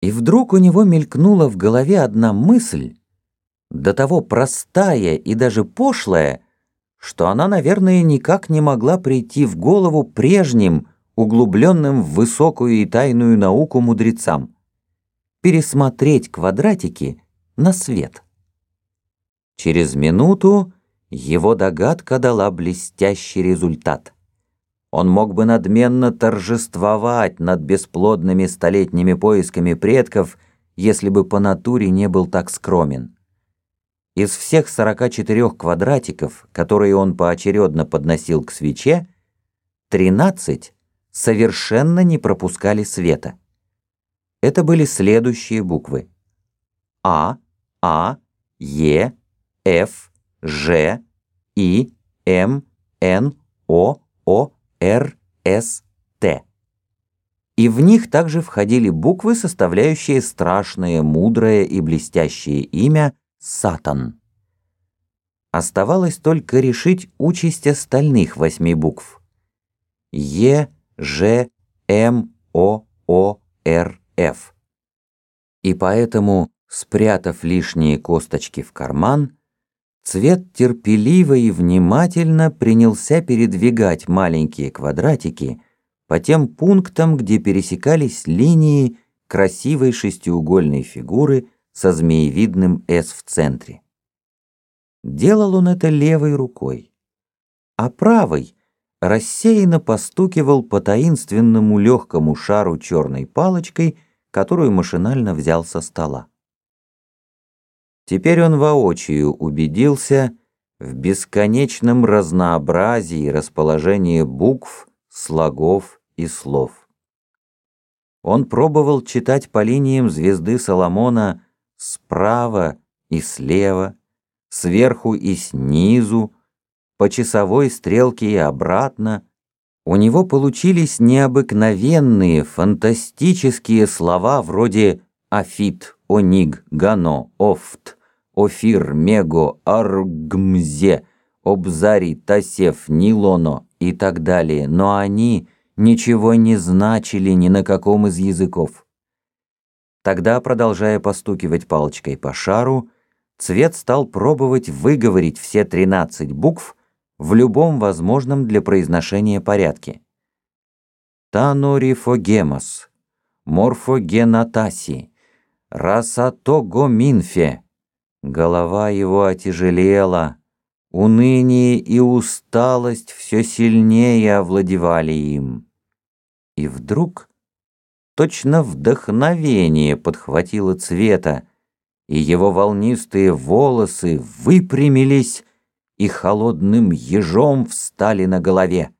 И вдруг у него мелькнула в голове одна мысль, до того простая и даже пошлая, что она, наверное, никак не могла прийти в голову прежним, углубленным в высокую и тайную науку мудрецам. Пересмотреть квадратики на свет. Через минуту его догадка дала блестящий результат. Он мог бы надменно торжествовать над бесплодными столетними поисками предков, если бы по натуре не был так скромен. Из всех 44 квадратиков, которые он поочередно подносил к свече, 13 совершенно не пропускали света. Это были следующие буквы. А, А, Е, Ф, Ж, И, М, Н, О, О, Р, С, Т. И в них также входили буквы, составляющие страшное, мудрое и блестящее имя Сатан. Оставалось только решить участь остальных восьми букв. Е, Ж, М, О, О, Р, Ф. И поэтому, спрятав лишние косточки в карман, Цвет терпеливо и внимательно принялся передвигать маленькие квадратики по тем пунктам, где пересекались линии красивой шестиугольной фигуры со змеевидным «С» в центре. Делал он это левой рукой, а правой рассеянно постукивал по таинственному легкому шару черной палочкой, которую машинально взял со стола. Теперь он воочию убедился в бесконечном разнообразии расположения букв, слогов и слов. Он пробовал читать по линиям звезды Соломона справа и слева, сверху и снизу, по часовой стрелке и обратно. У него получились необыкновенные, фантастические слова вроде «афит», «ониг», «гано», «офт», Офир, Мего, Аргмзе, Обзари, Тасев, Нилоно и так далее, но они ничего не значили ни на каком из языков. Тогда, продолжая постукивать палочкой по шару, Цвет стал пробовать выговорить все 13 букв в любом возможном для произношения порядке. Танорифогемос, морфогенатаси, расатогоминфе, Голова его отяжелела, уныние и усталость все сильнее овладевали им. И вдруг точно вдохновение подхватило цвета, и его волнистые волосы выпрямились и холодным ежом встали на голове.